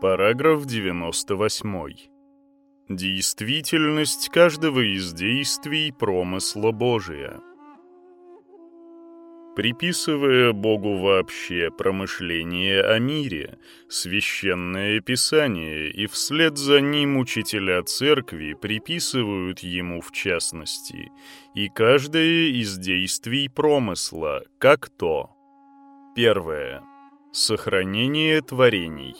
Параграф 98. Действительность каждого из действий промысла Божия. Приписывая Богу вообще промышление о мире, священное писание и вслед за ним учителя церкви приписывают ему в частности, и каждое из действий промысла, как то. Первое. Сохранение творений.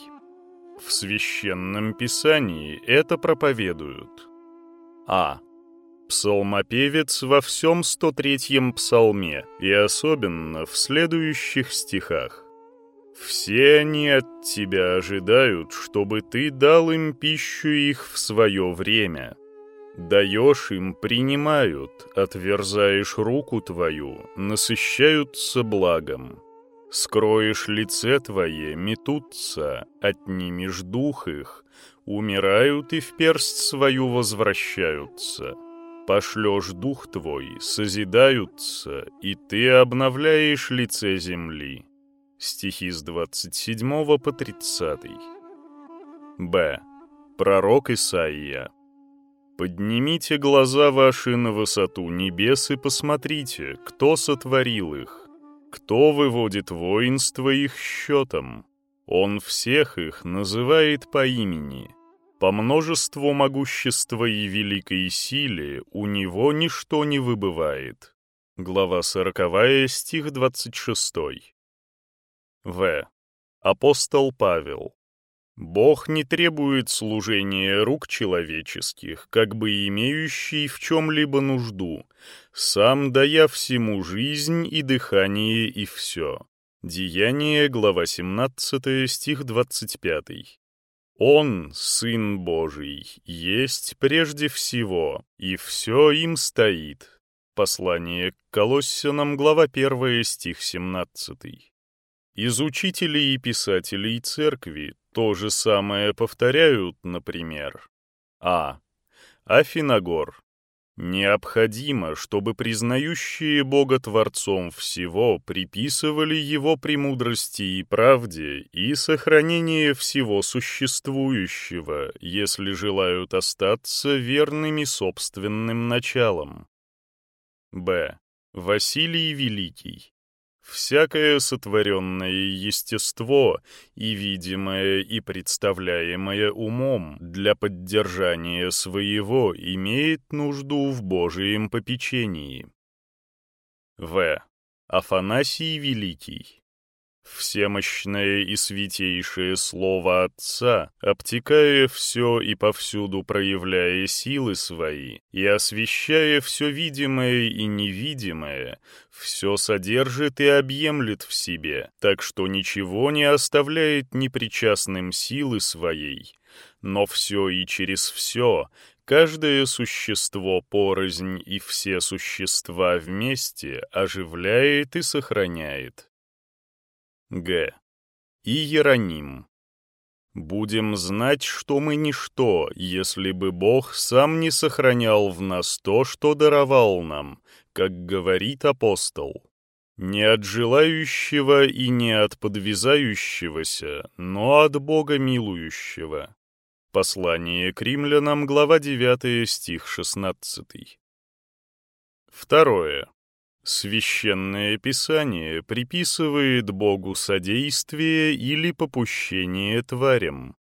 В священном писании это проповедуют. А. Псалмопевец во всем 103-м псалме и особенно в следующих стихах. «Все они от тебя ожидают, чтобы ты дал им пищу их в свое время. Даешь им, принимают, отверзаешь руку твою, насыщаются благом. Скроешь лице твое, метутся, отнимешь дух их, умирают и в персть свою возвращаются. Пошлешь дух твой, созидаются, и ты обновляешь лице земли. Стихи с 27 по 30. Б. Пророк Исаия. «Поднимите глаза ваши на высоту небес и посмотрите, кто сотворил их, кто выводит воинство их счетом? Он всех их называет по имени. По множеству могущества и великой силе у него ничто не выбывает. Глава 40, стих 26. В. Апостол Павел. Бог не требует служения рук человеческих, как бы имеющий в чем-либо нужду, сам дая всему жизнь и дыхание и все. Деяние, глава 17, стих 25. Он, Сын Божий, есть прежде всего, и все им стоит. Послание к Колоссянам, глава 1, стих 17. Из учителей и писателей церкви то же самое повторяют, например. А. Афиногор. Необходимо, чтобы признающие Бога Творцом всего приписывали Его премудрости и правде и сохранение всего существующего, если желают остаться верными собственным началам. Б. Василий Великий. Всякое сотворенное естество, и видимое, и представляемое умом, для поддержания своего имеет нужду в Божием попечении. В. Афанасий Великий всемощное и святейшее Слово Отца, обтекая все и повсюду проявляя силы свои, и освещая все видимое и невидимое, все содержит и объемлет в себе, так что ничего не оставляет непричастным силы своей, но все и через все, каждое существо порознь и все существа вместе оживляет и сохраняет. Г. Иероним. Будем знать, что мы ничто, если бы Бог сам не сохранял в нас то, что даровал нам, как говорит апостол. Не от желающего и не от подвязающегося, но от Бога милующего. Послание к римлянам, глава 9, стих 16. Второе. Священное Писание приписывает Богу содействие или попущение тварям.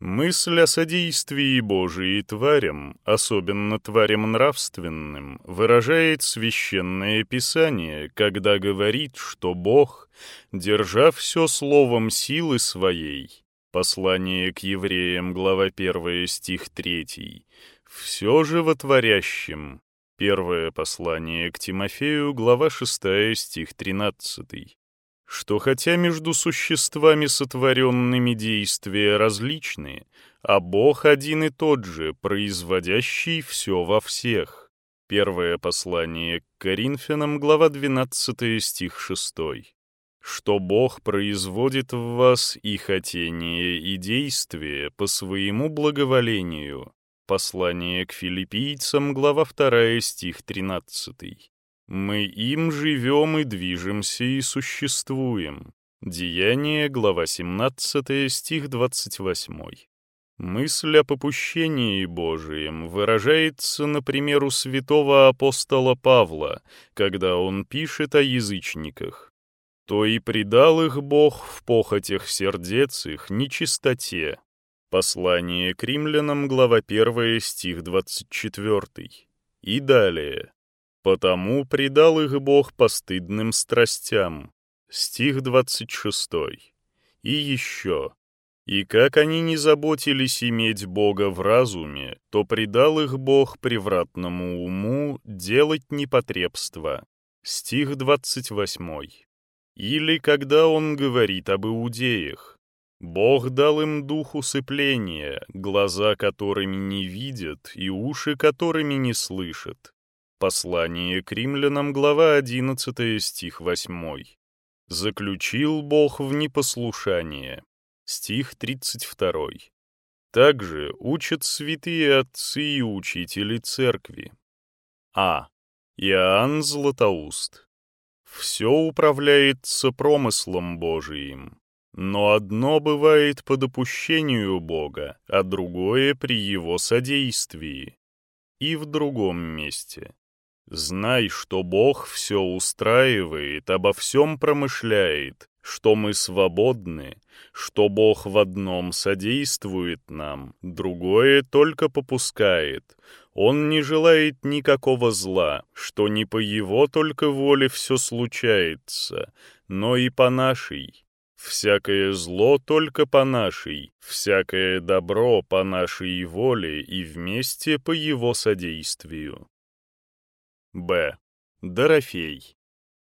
Мысль о содействии Божией тварям, особенно тварям нравственным, выражает Священное Писание, когда говорит, что Бог, держа все словом силы своей, послание к евреям, глава 1, стих 3, все же вотворящим, Первое послание к Тимофею, глава 6, стих 13. Что хотя между существами сотворенными действия различные, а Бог один и тот же, производящий все во всех. Первое послание к Коринфянам, глава 12, стих 6. Что Бог производит в вас и хотение, и действие по своему благоволению, Послание к филиппийцам, глава 2, стих 13. «Мы им живем и движемся и существуем». Деяние, глава 17, стих 28. Мысль о попущении Божием выражается, например, у святого апостола Павла, когда он пишет о язычниках. «То и предал их Бог в похотях сердец их нечистоте». Послание к римлянам, глава 1, стих 24. И далее. «Потому предал их Бог постыдным страстям». Стих 26. И еще. И как они не заботились иметь Бога в разуме, то предал их Бог превратному уму делать непотребство. Стих 28. Или когда он говорит об иудеях. Бог дал им дух усыпления, глаза которыми не видят и уши которыми не слышат. Послание к римлянам, глава 11, стих 8. Заключил Бог в непослушание. Стих 32. Также учат святые отцы и учители церкви. А. Иоанн Златоуст. Все управляется промыслом Божиим, но одно бывает по допущению Бога, а другое при Его содействии. И в другом месте. Знай, что Бог все устраивает, обо всем промышляет, что мы свободны, что Бог в одном содействует нам, другое только попускает. Он не желает никакого зла, что не по Его только воле все случается, но и по нашей. Всякое зло только по нашей, всякое добро по нашей воле и вместе по Его содействию. Б. Дорофей.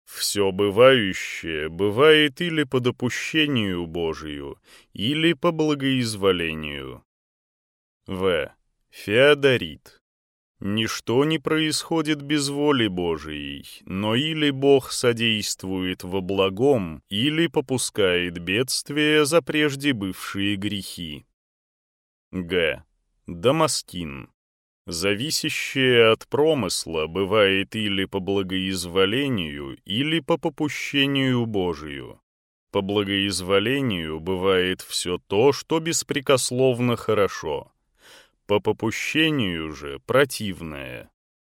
Все бывающее бывает или по допущению Божию, или по благоизволению. В. Феодорит. Ничто не происходит без воли Божией, но или Бог содействует во благом, или попускает бедствия за прежде бывшие грехи. Г. Дамаскин. Зависящее от промысла бывает или по благоизволению, или по попущению Божию. По благоизволению бывает все то, что беспрекословно хорошо. По попущению же противное.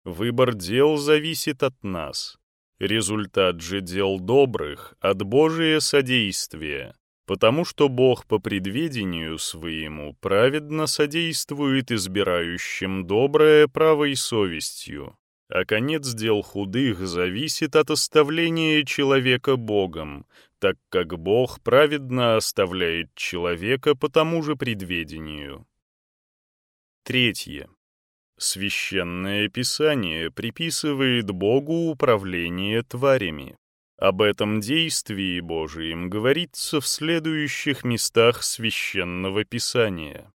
Выбор дел зависит от нас. Результат же дел добрых от Божия содействия, потому что Бог по предведению своему праведно содействует избирающим доброе правой совестью, а конец дел худых зависит от оставления человека Богом, так как Бог праведно оставляет человека по тому же предведению. Третье. Священное Писание приписывает Богу управление тварями. Об этом действии Божием говорится в следующих местах Священного Писания.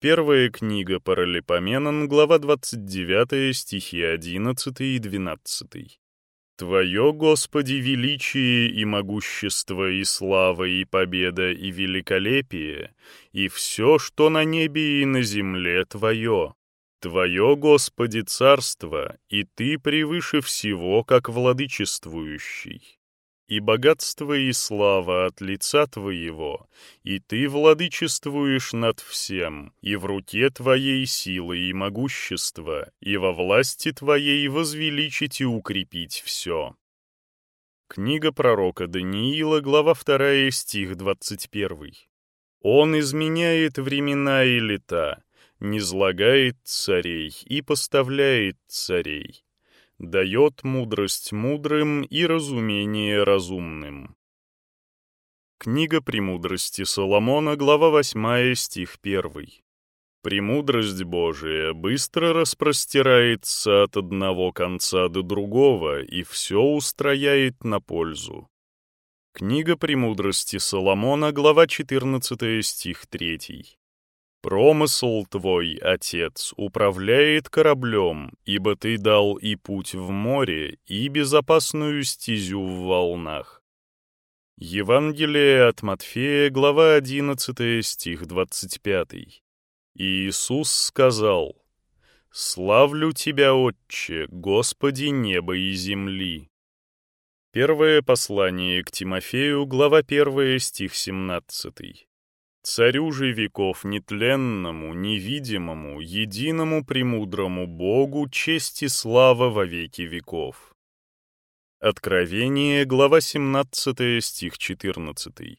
Первая книга Паралипоменон, глава 29, стихи 11 и 12. «Твое, Господи, величие и могущество, и слава, и победа, и великолепие, и все, что на небе и на земле Твое, Твое, Господи, царство, и Ты превыше всего, как владычествующий. И богатство и слава от лица Твоего, и Ты владычествуешь над всем, и в руке Твоей силы и могущество, и во власти Твоей возвеличить и укрепить все. Книга пророка Даниила, глава 2, стих 21. Он изменяет времена и лета, низлагает царей и поставляет царей, дает мудрость мудрым и разумение разумным. Книга «Премудрости Соломона», глава 8, стих 1. «Премудрость Божия быстро распростирается от одного конца до другого и все устрояет на пользу». Книга «Премудрости Соломона», глава 14, стих 3. Промысл твой, отец, управляет кораблем, ибо ты дал и путь в море, и безопасную стезю в волнах. Евангелие от Матфея, глава 11, стих 25. И Иисус сказал, «Славлю Тебя, Отче, Господи неба и земли, Первое послание к Тимофею, глава 1, стих 17. «Царю же веков нетленному, невидимому, единому премудрому Богу честь и слава во веки веков». Откровение, глава 17, стих 14.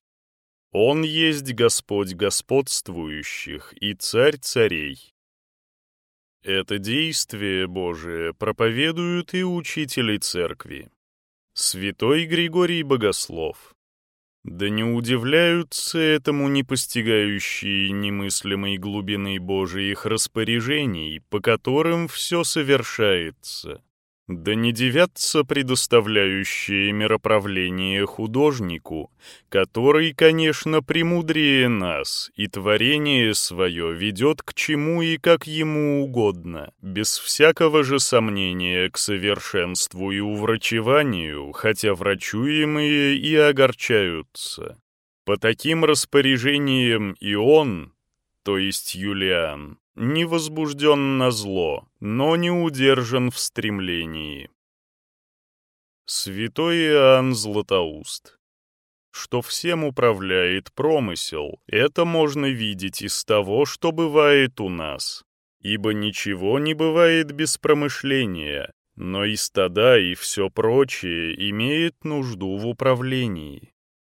«Он есть Господь господствующих и Царь царей». Это действие Божие проповедуют и учители церкви. Святой Григорий Богослов. Да не удивляются этому непостигающие немыслимой глубины Божиих распоряжений, по которым все совершается. Да не девятся предоставляющие мироправление художнику, который, конечно, премудрее нас, и творение свое ведет к чему и как ему угодно, без всякого же сомнения к совершенству и уврачеванию, хотя врачуемые и огорчаются. По таким распоряжениям и он, то есть Юлиан, не возбужден на зло, но не удержан в стремлении. Святой Иоанн Златоуст что всем управляет промысел, это можно видеть из того, что бывает у нас. Ибо ничего не бывает без промышления, но и стада и все прочее имеет нужду в управлении.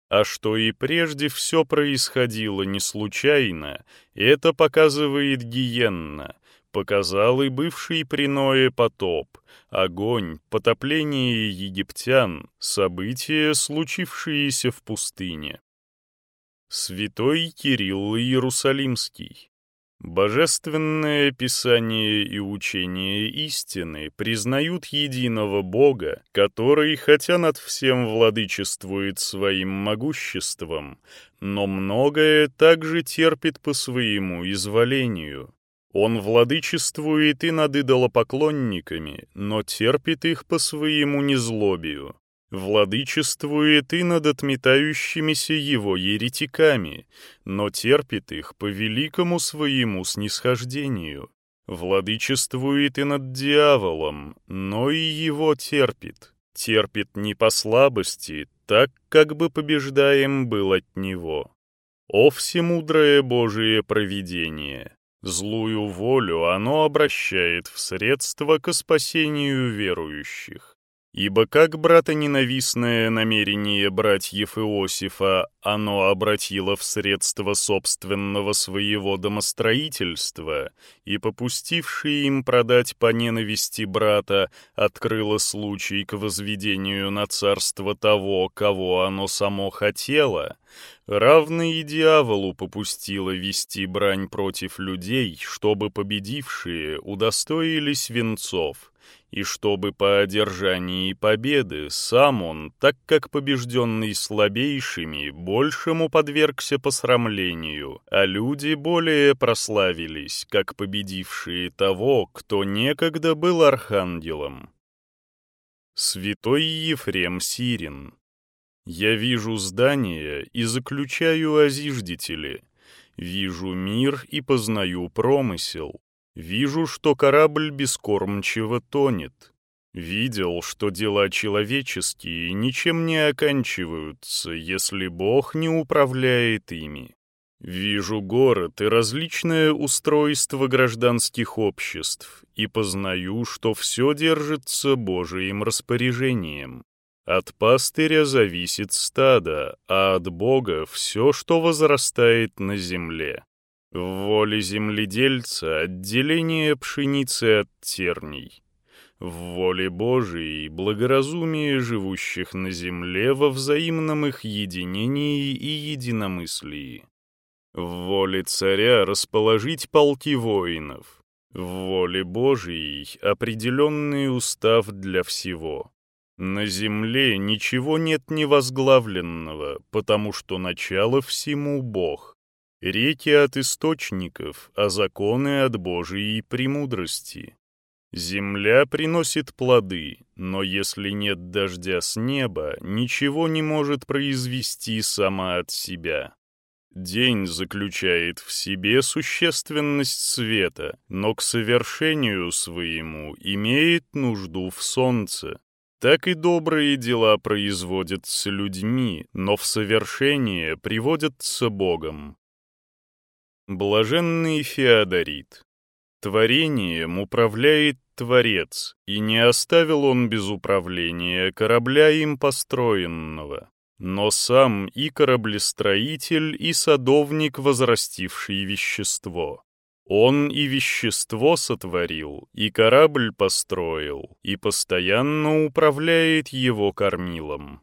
А что и прежде все происходило не случайно, это показывает Гиенна, показал и бывший при Ное потоп, огонь, потопление египтян, события, случившиеся в пустыне. Святой Кирилл Иерусалимский Божественное Писание и учение истины признают единого Бога, который, хотя над всем владычествует своим могуществом, но многое также терпит по своему изволению. Он владычествует и над идолопоклонниками, но терпит их по своему незлобию владычествует и над отметающимися его еретиками, но терпит их по великому своему снисхождению. Владычествует и над дьяволом, но и его терпит. Терпит не по слабости, так как бы побеждаем был от него. О всемудрое Божие провидение! Злую волю оно обращает в средства к спасению верующих. Ибо как братоненавистное намерение братьев Иосифа оно обратило в средство собственного своего домостроительства, и, попустивший им продать по ненависти брата, открыло случай к возведению на царство того, кого оно само хотело, равно и дьяволу попустило вести брань против людей, чтобы победившие удостоились венцов, и чтобы по одержании победы сам он, так как побежденный слабейшими, большему подвергся посрамлению, а люди более прославились, как победившие того, кто некогда был архангелом. Святой Ефрем Сирин. Я вижу здание и заключаю о зиждителе, вижу мир и познаю промысел, Вижу, что корабль бескормчиво тонет. Видел, что дела человеческие ничем не оканчиваются, если Бог не управляет ими. Вижу город и различное устройство гражданских обществ и познаю, что все держится Божиим распоряжением. От пастыря зависит стадо, а от Бога все, что возрастает на земле. В воле земледельца отделение пшеницы от терней. В воле Божией благоразумие живущих на земле во взаимном их единении и единомыслии. В воле царя расположить полки воинов. В воле Божией определенный устав для всего. На земле ничего нет невозглавленного, потому что начало всему Бог. Реки от источников, а законы от Божией премудрости. Земля приносит плоды, но если нет дождя с неба, ничего не может произвести сама от себя. День заключает в себе существенность света, но к совершению своему имеет нужду в солнце. Так и добрые дела производятся людьми, но в совершение приводятся Богом. Блаженный Феодорит. Творением управляет Творец, и не оставил он без управления корабля им построенного, но сам и кораблестроитель, и садовник, возрастивший вещество. Он и вещество сотворил, и корабль построил, и постоянно управляет его кормилом.